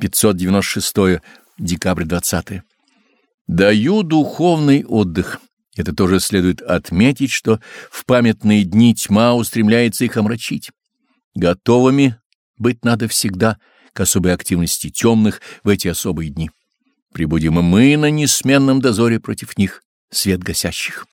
596 декабрь 20 Даю духовный отдых. Это тоже следует отметить, что в памятные дни тьма устремляется их омрачить. Готовыми быть надо всегда к особой активности темных в эти особые дни. Прибудем и мы на несменном дозоре против них, свет гасящих.